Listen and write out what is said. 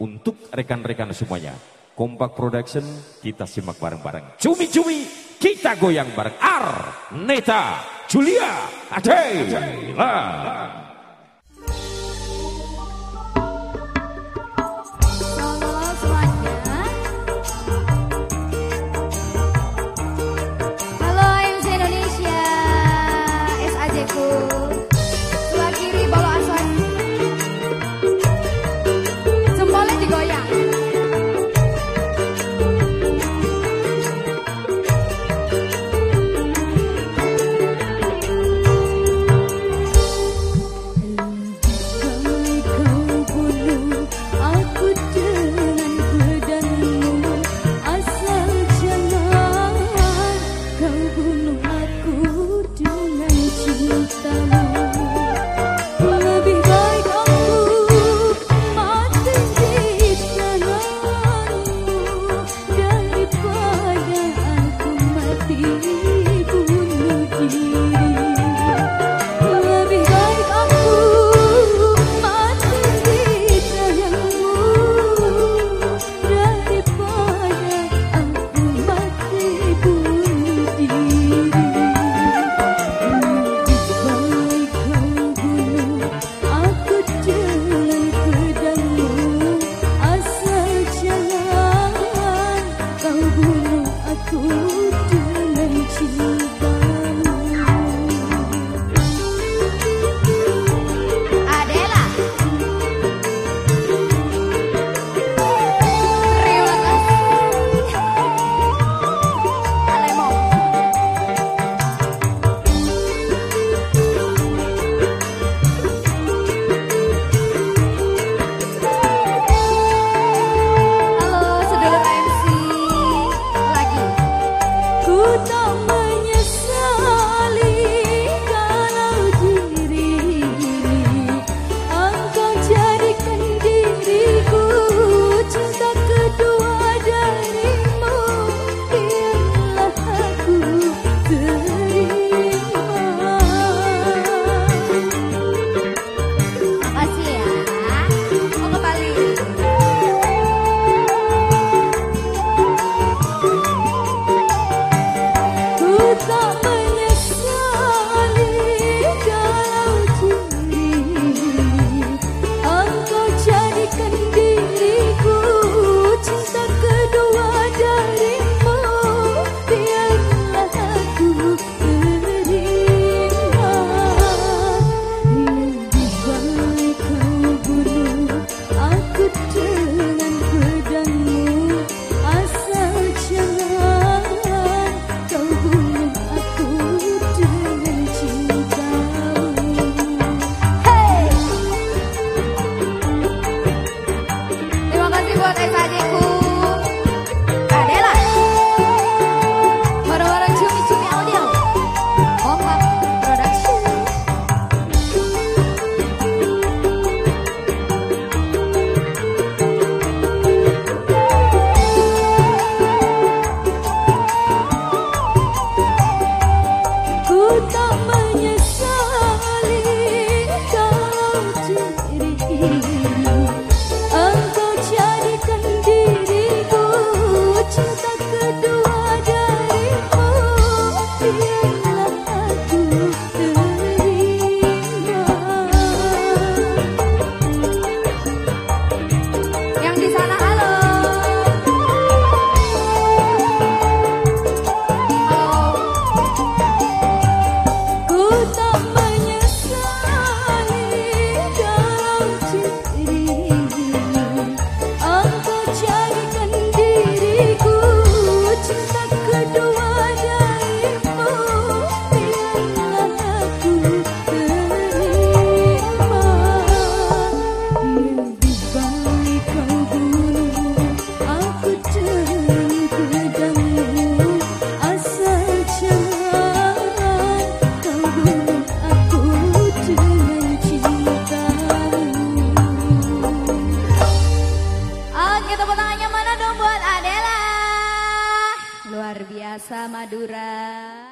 untuk rekan-rekan semuanya. Kompak Production, kita simak bareng-bareng. Cumi-cumi, kita goyang bareng. Ar, Neta, Julia, Adela. Muita. Bahasa Madura.